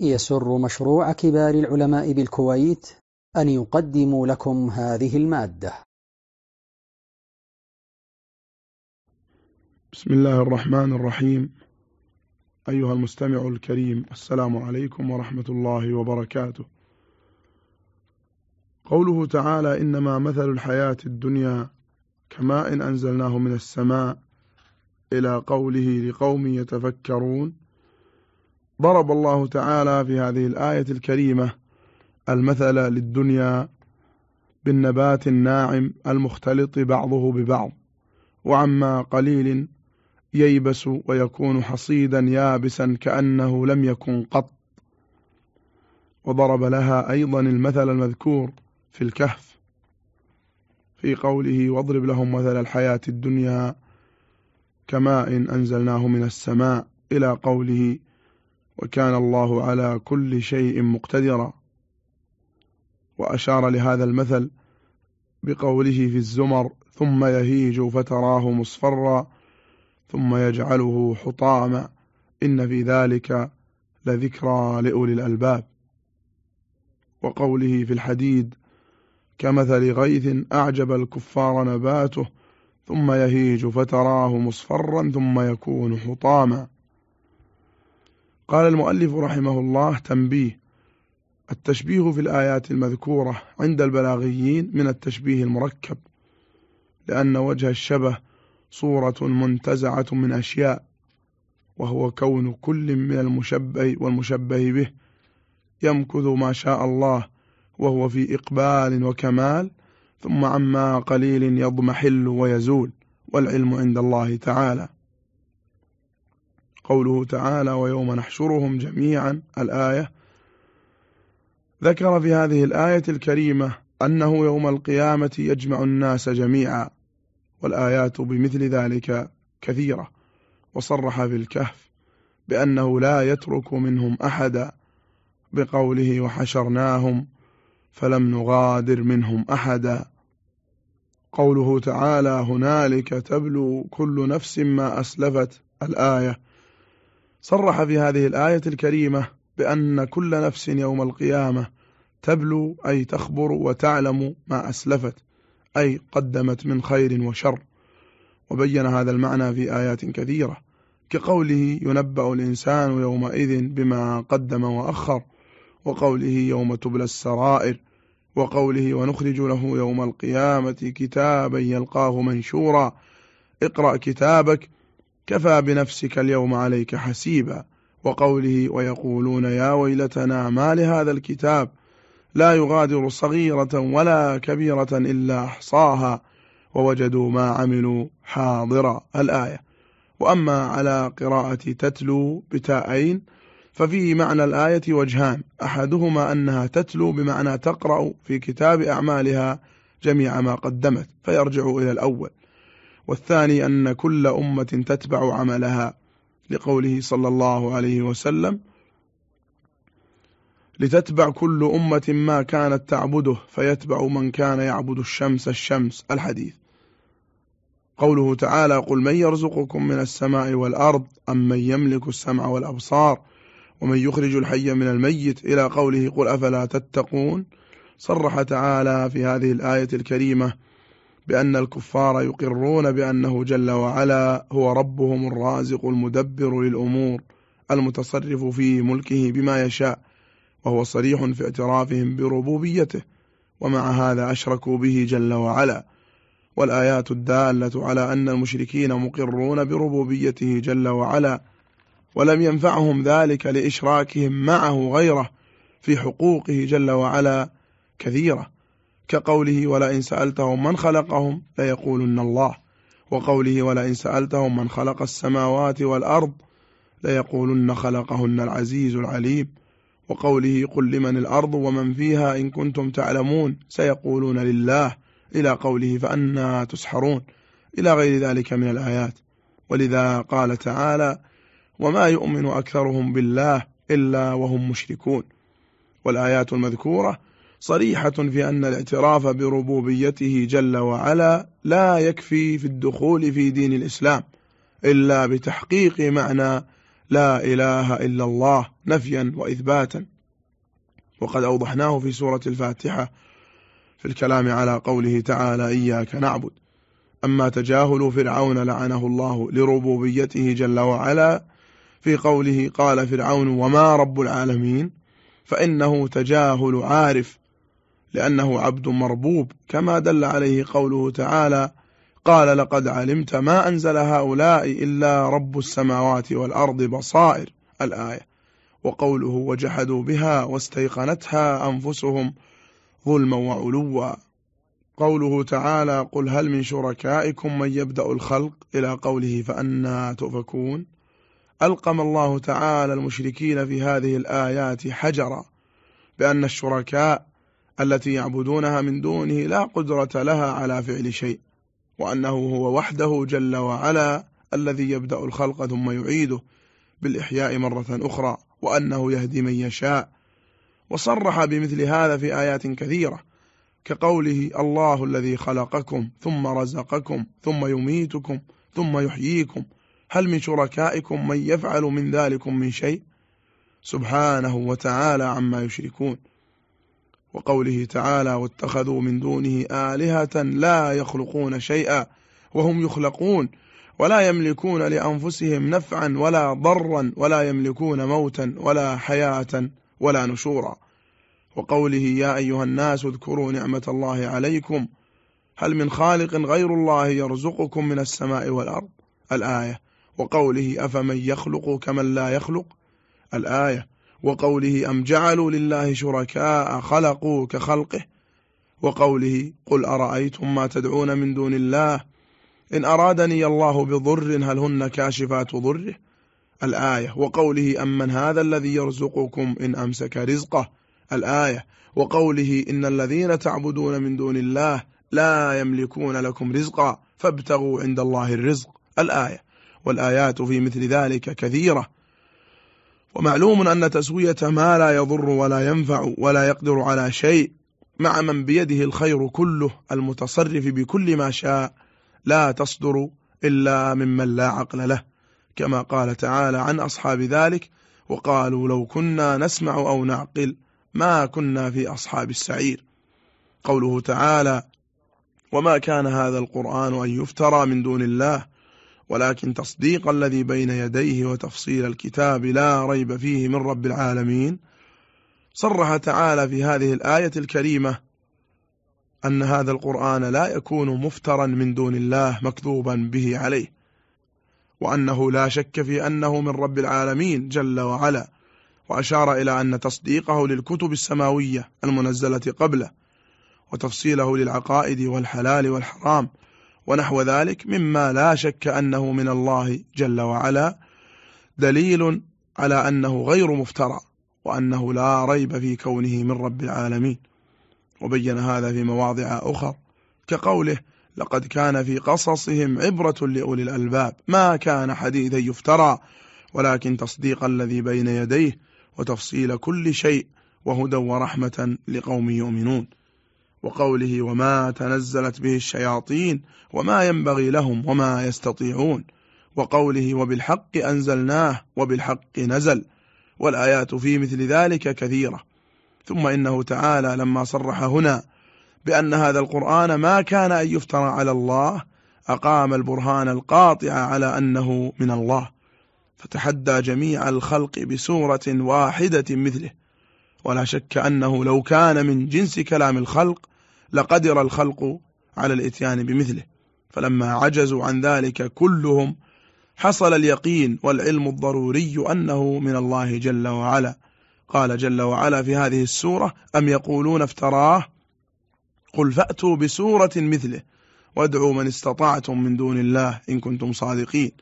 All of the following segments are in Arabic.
يسر مشروع كبار العلماء بالكويت أن يقدم لكم هذه المادة. بسم الله الرحمن الرحيم. أيها المستمع الكريم السلام عليكم ورحمة الله وبركاته. قوله تعالى إنما مثل الحياة الدنيا كماء أنزلناه من السماء إلى قوله لقوم يتفكرون. ضرب الله تعالى في هذه الآية الكريمة المثل للدنيا بالنبات الناعم المختلط بعضه ببعض وعما قليل ييبس ويكون حصيدا يابسا كأنه لم يكن قط. وضرب لها أيضا المثل المذكور في الكهف في قوله واضرب لهم مثل الحياة الدنيا كماء أنزلناه من السماء إلى قوله وكان الله على كل شيء مقتدرا. وأشار لهذا المثل بقوله في الزمر ثم يهيج فتراه مصفرا ثم يجعله حطاما إن في ذلك لذكرى لأولي الألباب. وقوله في الحديد كمثل غيث أعجب الكفار نباته ثم يهيج فتراه مصفرا ثم يكون حطاما. قال المؤلف رحمه الله تنبيه. التشبيه في الآيات المذكورة عند البلاغيين من التشبيه المركب لأن وجه الشبه صورة منتزعة من أشياء وهو كون كل من المشبه والمشبه به يمكث ما شاء الله وهو في إقبال وكمال ثم عما قليل يضمحل ويزول والعلم عند الله تعالى. قوله تعالى ويوم نحشرهم جميعا الآية. ذكر في هذه الآية الكريمة أنه يوم القيامة يجمع الناس جميعا والآيات بمثل ذلك كثيرة. وصرح في الكهف بأنه لا يترك منهم أحدا بقوله وحشرناهم فلم نغادر منهم أحدا. قوله تعالى هنالك تبلو كل نفس ما أسلفت الآية. صرح في هذه الآية الكريمة بأن كل نفس يوم القيامة تبلو أي تخبر وتعلم ما أسلفت أي قدمت من خير وشر. وبين هذا المعنى في آيات كثيرة كقوله ينبأ الإنسان يومئذ بما قدم وأخر وقوله يوم تبلى السرائر وقوله ونخرج له يوم القيامة كتابا يلقاه منشورا. اقرأ كتابك كفى بنفسك اليوم عليك حسيبا وقوله ويقولون يا ويلتنا ما لهذا الكتاب لا يغادر صغيرة ولا كبيرة إلا أحصاها ووجدوا ما عملوا حاضرا الآية. وأما على قراءة تتلو بتاءين ففي معنى الآية وجهان. أحدهما أنها تتلو بمعنى تقرأ في كتاب أعمالها جميع ما قدمت فيرجع إلى الأول. والثاني أن كل أمة تتبع عملها لقوله صلى الله عليه وسلم لتتبع كل أمة ما كانت تعبده فيتبع من كان يعبد الشمس الشمس الحديث. قوله تعالى قل من يرزقكم من السماء والأرض أم من يملك السمع والأبصار ومن يخرج الحي من الميت؟ إلى قوله قل أفلا تتقون؟ صرح تعالى في هذه الآية الكريمة بأن الكفار يقرون بأنه جل وعلا هو ربهم الرازق المدبر للأمور المتصرف في ملكه بما يشاء وهو صريح في اعترافهم بربوبيته ومع هذا أشركوا به جل وعلا. والآيات الدالة على أن المشركين مقرون بربوبيته جل وعلا ولم ينفعهم ذلك لإشراكهم معه غيره في حقوقه جل وعلا كثيرة. كقوله ولئن سألتهم من خلقهم ليقولن الله. وقوله ولئن سألتهم من خلق السماوات والأرض ليقولن خلقهن العزيز العليم. وقوله قل لمن الأرض ومن فيها إن كنتم تعلمون سيقولون لله. إلى قوله فأنا تسحرون. إلى غير ذلك من الآيات. ولذا قال تعالى وما يؤمن أكثرهم بالله إلا وهم مشركون. والآيات المذكورة صريحة في أن الاعتراف بربوبيته جل وعلا لا يكفي في الدخول في دين الإسلام إلا بتحقيق معنى لا إله إلا الله نفيا وإثباتا. وقد أوضحناه في سورة الفاتحة في الكلام على قوله تعالى إياك نعبد أما تجاهل فرعون لعنه الله لربوبيته جل وعلا في قوله قال فرعون وما رب العالمين فإنه تجاهل عارف لأنه عبد مربوب كما دل عليه قوله تعالى قال لقد علمت ما أنزل هؤلاء إلا رب السماوات والأرض بصائر الآية. وقوله وجحدوا بها واستيقنتها أنفسهم ظلما وعلوا قوله تعالى قل هل من شركائكم من يبدأ الخلق؟ إلى قوله فأنا تؤفكون ألقم الله تعالى المشركين في هذه الآيات حجرا بأن الشركاء التي يعبدونها من دونه لا قدرة لها على فعل شيء وأنه هو وحده جل وعلا الذي يبدأ الخلق ثم يعيده بالإحياء مرة أخرى وأنه يهدي من يشاء. وصرح بمثل هذا في آيات كثيرة كقوله الله الذي خلقكم ثم رزقكم ثم يميتكم ثم يحييكم هل من شركائكم من يفعل من ذلكم من شيء؟ سبحانه وتعالى عما يشركون. وقوله تعالى واتخذوا من دونه آلهة لا يخلقون شيئا وهم يخلقون ولا يملكون لأنفسهم نفعا ولا ضرا ولا يملكون موتا ولا حياة ولا نشورا وقوله يا أيها الناس اذكروا نعمة الله عليكم هل من خالق غير الله يرزقكم من السماء والأرض؟ الآية. وقوله أفمن يخلق كمن لا يخلق؟ الآية. وقوله أم جعلوا لله شركاء خلقوا كخلقه وقوله قل أرأيتم ما تدعون من دون الله إن أرادني الله بضر هل هن كاشفات ضره الآية وقوله أمن هذا الذي يرزقكم إن أمسك رزقه الآية وقوله إن الذين تعبدون من دون الله لا يملكون لكم رزقا فابتغوا عند الله الرزق الآية والآيات في مثل ذلك كثيرة ومعلوم أن تسوية ما لا يضر ولا ينفع ولا يقدر على شيء مع من بيده الخير كله المتصرف بكل ما شاء لا تصدر إلا ممن لا عقل له كما قال تعالى عن أصحاب ذلك وقالوا لو كنا نسمع أو نعقل ما كنا في أصحاب السعير. قوله تعالى وما كان هذا القرآن أن يفترى من دون الله ولكن تصديق الذي بين يديه وتفصيل الكتاب لا ريب فيه من رب العالمين. صرح تعالى في هذه الآية الكريمة أن هذا القرآن لا يكون مفترا من دون الله مكذوبا به عليه وأنه لا شك في أنه من رب العالمين جل وعلا وأشار إلى أن تصديقه للكتب السماوية المنزلة قبله وتفصيله للعقائد والحلال والحرام ونحو ذلك مما لا شك أنه من الله جل وعلا دليل على أنه غير مفترى وأنه لا ريب في كونه من رب العالمين. وبين هذا في مواضع أخر كقوله لقد كان في قصصهم عبرة لأولي الألباب ما كان حديثا يفترى ولكن تصديق الذي بين يديه وتفصيل كل شيء وهدى ورحمة لقوم يؤمنون. وقوله وما تنزلت به الشياطين وما ينبغي لهم وما يستطيعون وقوله وبالحق أنزلناه وبالحق نزل والآيات في مثل ذلك كثيرة ثم إنه تعالى لما صرح هنا بأن هذا القرآن ما كان أن يفترى على الله أقام البرهان القاطع على أنه من الله فتحدى جميع الخلق بسورة واحدة مثله ولا شك أنه لو كان من جنس كلام الخلق لقدر الخلق على الإتيان بمثله. فلما عجزوا عن ذلك كلهم حصل اليقين والعلم الضروري أنه من الله جل وعلا. قال جل وعلا في هذه السورة أم يقولون افتراه؟ قل فأتوا بسورة مثله وادعوا من استطعتم من دون الله إن كنتم صادقين.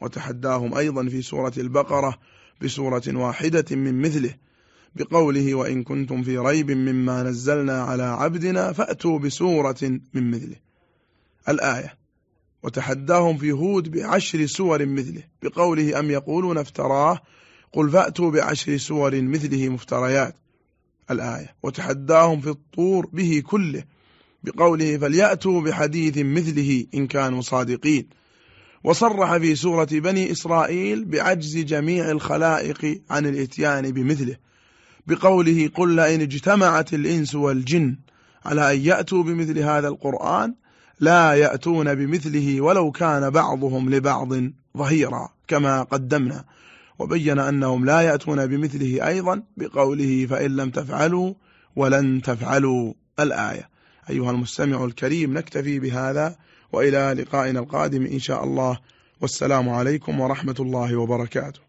وتحداهم أيضا في سورة البقرة بسورة واحدة من مثله. بقوله وإن كنتم في ريب مما نزلنا على عبدنا فأتوا بسورة من مثله. الآية وتحداهم في هود بعشر سور مثله. بقوله أم يقولون افتراه؟ قل فأتوا بعشر سور مثله مفتريات. الآية وتحداهم في الطور به كله. بقوله فليأتوا بحديث مثله إن كانوا صادقين. وصرح في سورة بني إسرائيل بعجز جميع الخلائق عن الإتيان بمثله. بقوله قل لئن اجتمعت الإنس والجن على أن يأتوا بمثل هذا القرآن لا يأتون بمثله ولو كان بعضهم لبعض ظهيرا كما قدمنا. وبين أنهم لا يأتون بمثله أيضا بقوله فإن لم تفعلوا ولن تفعلوا الآية. أيها المستمع الكريم نكتفي بهذا وإلى لقائنا القادم إن شاء الله. والسلام عليكم ورحمة الله وبركاته.